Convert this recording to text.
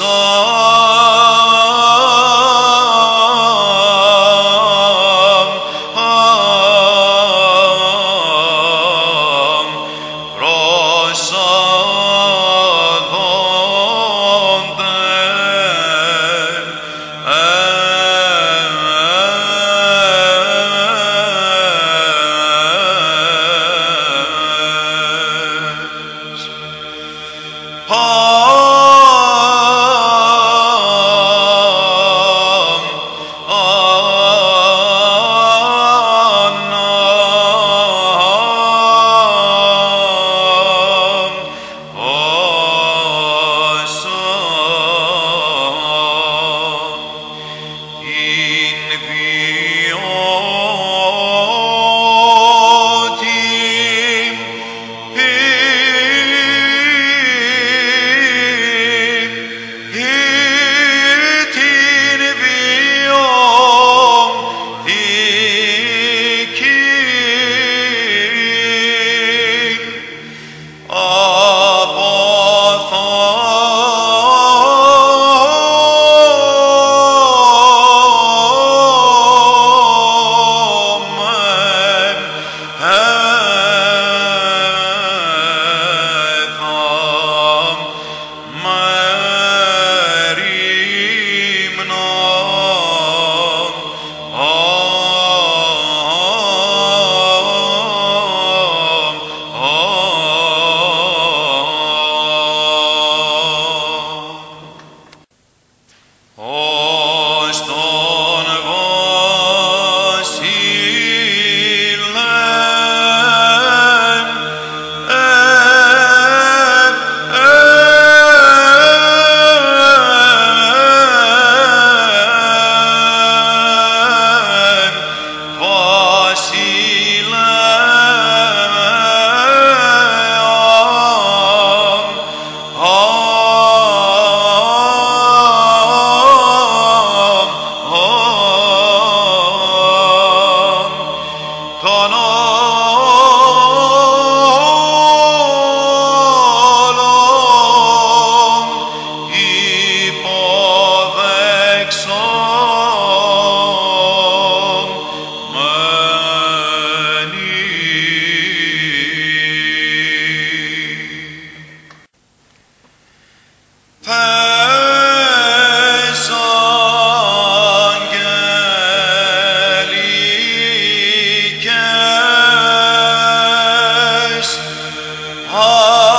Oh. Oh.